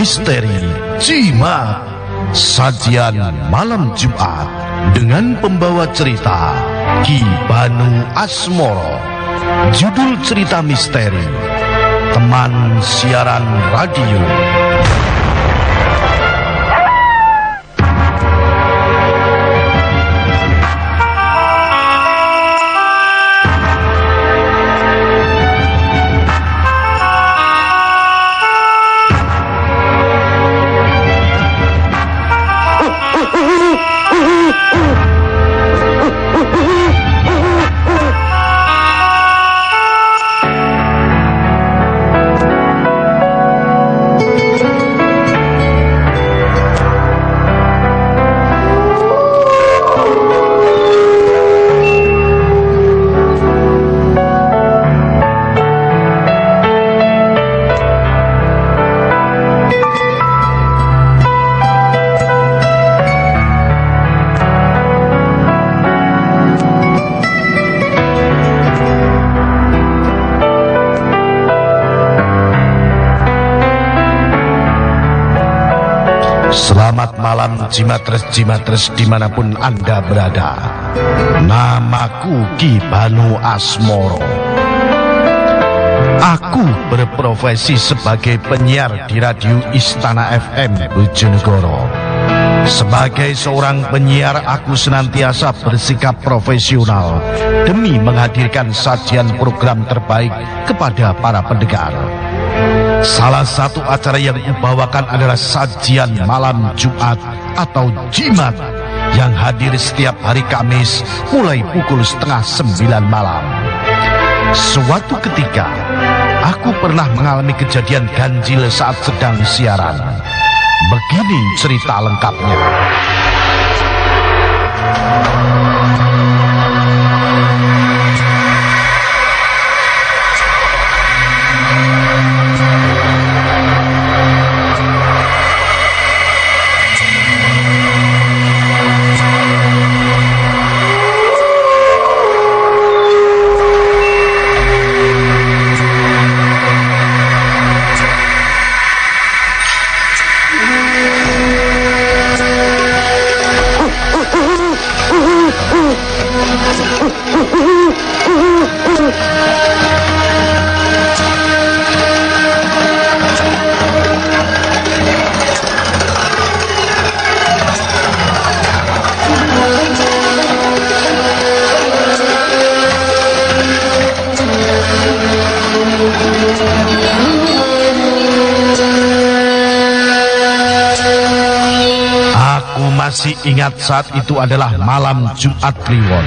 misteri. Jimat Sajian malam Jumat dengan pembawa cerita Ki Banu Asmoro. Judul cerita misteri Teman siaran radio Jimatres-Jimatres di mana pun Anda berada. Namaku Ki Banu Asmoro. Aku berprofesi sebagai penyiar di radio Istana FM Bojonegoro. Sebagai seorang penyiar aku senantiasa bersikap profesional Demi menghadirkan sajian program terbaik kepada para pendengar Salah satu acara yang dibawakan adalah sajian malam Jumat atau jimat yang hadir setiap hari Kamis mulai pukul setengah sembilan malam. Suatu ketika, aku pernah mengalami kejadian ganjil saat sedang siaran. Begini cerita lengkapnya. Masih ingat saat itu adalah malam Jumat Kliwon.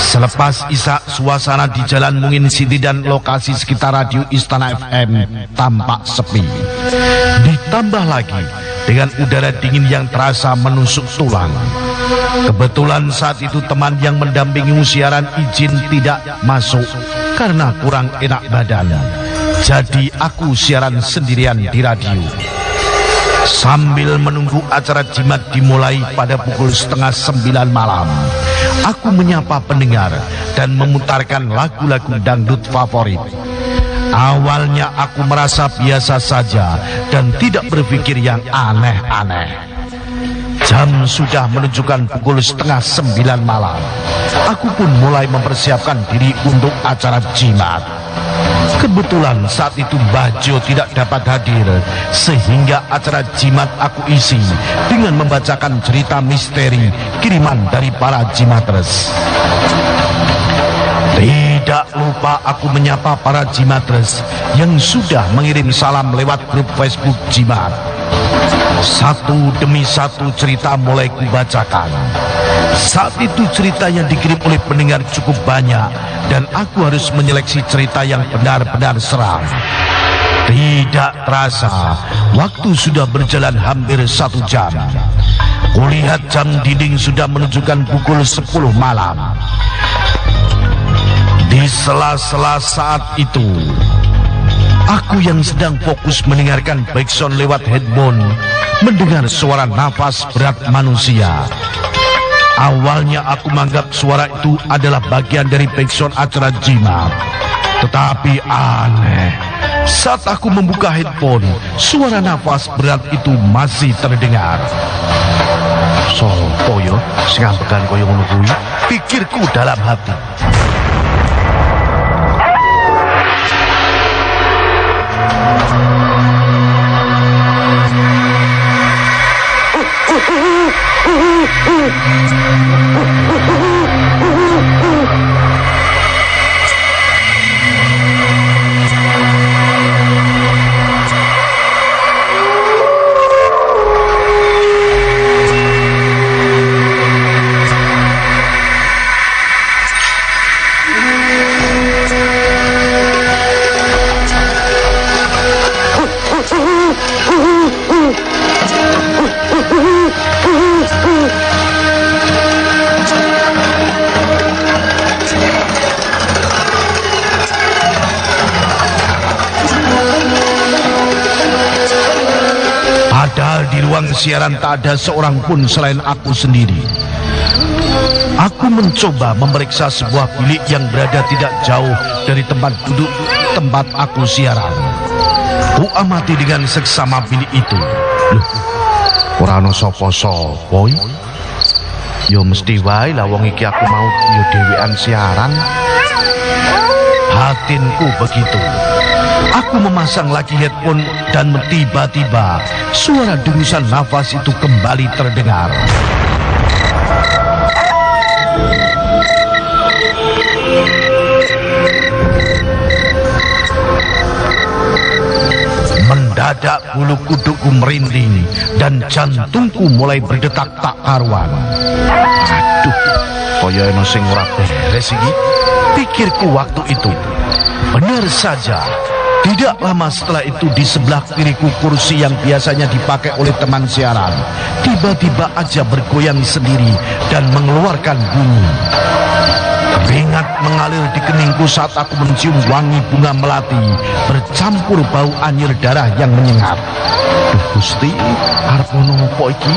Selepas isak suasana di Jalan Mungin City dan lokasi sekitar radio Istana FM tampak sepi. Ditambah lagi dengan udara dingin yang terasa menusuk tulang. Kebetulan saat itu teman yang mendampingi siaran izin tidak masuk karena kurang enak badan. Jadi aku siaran sendirian di radio. Sambil menunggu acara jimat dimulai pada pukul setengah sembilan malam, aku menyapa pendengar dan memutarkan lagu-lagu dangdut favorit. Awalnya aku merasa biasa saja dan tidak berpikir yang aneh-aneh. Jam sudah menunjukkan pukul setengah sembilan malam. Aku pun mulai mempersiapkan diri untuk acara jimat. Kebetulan saat itu Bajo tidak dapat hadir Sehingga acara jimat aku isi Dengan membacakan cerita misteri Kiriman dari para jimatres Tidak lupa aku menyapa para Jimatres yang sudah mengirim salam lewat grup Facebook Jimat. Satu demi satu cerita mulai kubacakan. Saat itu cerita yang dikirim oleh pendengar cukup banyak dan aku harus menyeleksi cerita yang benar-benar seram. Tidak terasa, waktu sudah berjalan hampir satu jam. Kulihat jam dinding sudah menunjukkan pukul 10 malam. Di sela-sela saat itu, aku yang sedang fokus mendengarkan backsound lewat headphone, mendengar suara nafas berat manusia. Awalnya aku menganggap suara itu adalah bagian dari backsound acara jimat. Tetapi aneh, saat aku membuka headphone, suara nafas berat itu masih terdengar. Sopo yo, sing ambekan koyo? Pikirku dalam hati. Padahal di ruang siaran tak ada seorang pun selain aku sendiri. Aku mencoba memeriksa sebuah bilik yang berada tidak jauh dari tempat duduk tempat aku siaran. Ku amati dengan seksama bilik itu. Loh, ora ono sapa-sapa Yo mesti wae lah wong iki aku mau yo dhewean siaran. Hatinku begitu. Aku memasang lagi headphone dan tiba-tiba suara dengusan nafas itu kembali terdengar. Mendadak bulu kuduku merinding dan jantungku mulai berdetak tak karuan. Aduh, koyo ono sing ora beres iki. Pikirku waktu itu. Benar saja, tidak lama setelah itu di sebelah kiriku kursi yang biasanya dipakai oleh teman siaran tiba-tiba aja bergoyang sendiri dan mengeluarkan bunyi. Keringat mengalir di keningku saat aku mencium wangi bunga melati bercampur bau anyir darah yang menyengat. Duh Gusti, arep ngono apa iki?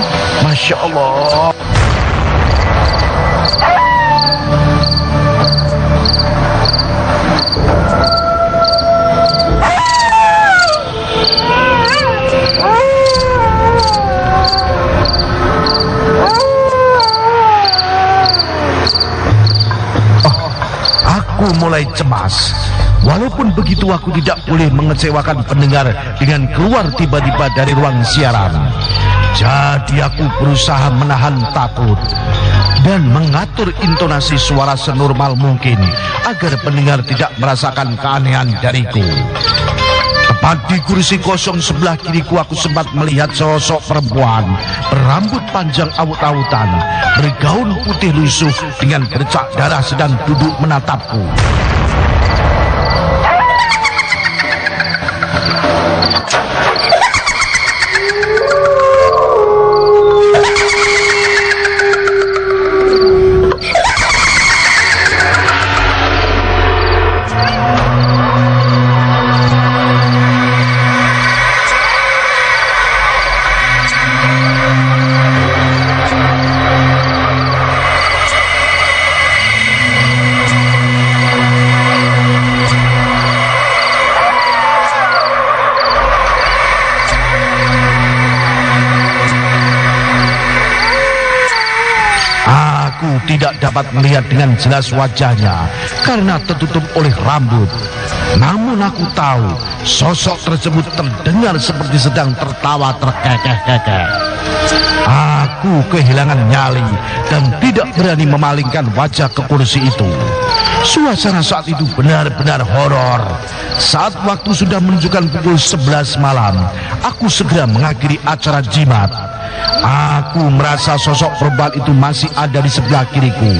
Masya Allah. Mulai cemas. Walaupun begitu aku tidak boleh mengecewakan pendengar dengan keluar tiba-tiba dari ruang siaran. Jadi aku berusaha menahan takut dan mengatur intonasi suara senormal mungkin agar pendengar tidak merasakan keanehan dariku. Tepat di kursi kosong sebelah kiriku aku sempat melihat sosok perempuan berambut panjang awut-awutan, bergaun putih lusuh dengan bercak darah sedang duduk menatapku. Tidak dapat melihat dengan jelas wajahnya karena tertutup oleh rambut. Namun aku tahu sosok tersebut terdengar seperti sedang tertawa terkekeh-kekeh. Aku kehilangan nyali dan tidak berani memalingkan wajah ke kursi itu. Suasana saat itu benar-benar horor. Saat waktu sudah menunjukkan pukul 11 malam, aku segera mengakhiri acara jimat. Aku merasa sosok perempuan itu masih ada di sebelah kiriku.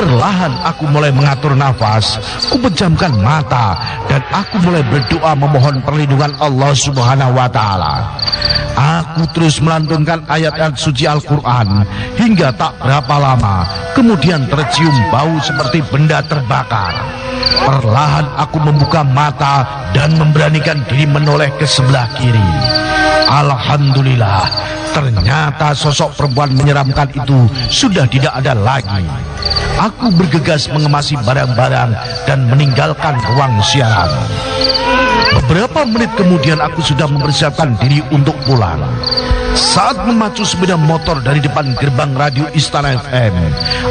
Perlahan aku mulai mengatur nafas, ku pejamkan mata dan aku mulai berdoa memohon perlindungan Allah Subhanahu wa taala. Aku terus melantunkan ayat-ayat suci Al-Qur'an hingga tak berapa lama kemudian tercium bau seperti benda terbakar. Perlahan aku membuka mata dan memberanikan diri menoleh ke sebelah kiri. Alhamdulillah, ternyata sosok perempuan menyeramkan itu sudah tidak ada lagi. Aku bergegas mengemasi barang-barang dan meninggalkan ruang siaran. Beberapa menit kemudian aku sudah mempersiapkan diri untuk pulang. Saat memacu sepeda motor dari depan gerbang radio Istana FM,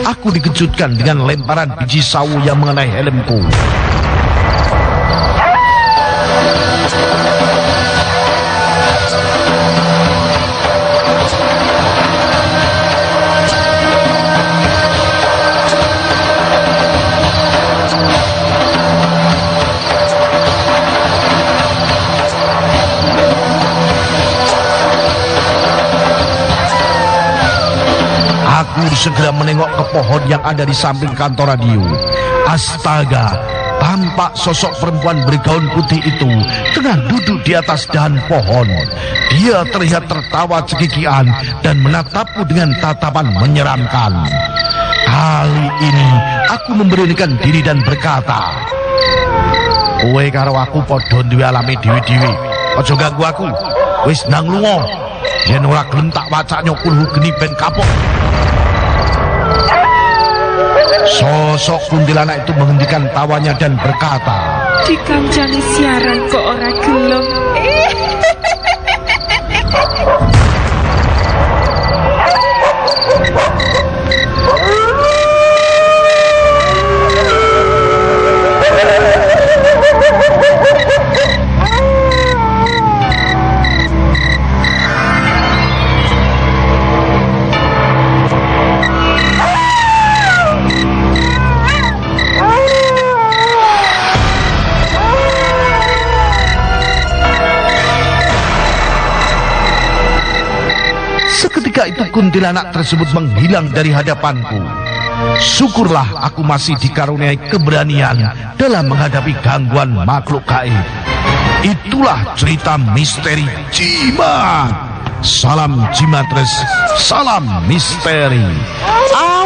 aku dikejutkan dengan lemparan biji sawu yang mengenai helmku. Segera menengok ke pohon yang ada di samping kantor radio. Astaga, tampak sosok perempuan bergaun putih itu tengah duduk di atas dahan pohon. Dia terlihat tertawa cekikian dan menatapku dengan tatapan menyeramkan. Kali ini aku memberanikan diri dan berkata, Kowe karo aku padha duwe alami dewi-dewi. Aja ganggu aku. Wis nang lunga. Yen ora gelem tak wacak nyokul geni ben kapok. Sosok kuntilanak itu menghentikan tawanya dan berkata, Dikanjani siaran kok ora gelem. itu kuntilanak tersebut menghilang dari hadapanku. Syukurlah aku masih dikaruniai keberanian dalam menghadapi gangguan makhluk gaib. Itulah cerita misteri Jimat. Salam Jimatres, salam misteri. Ah!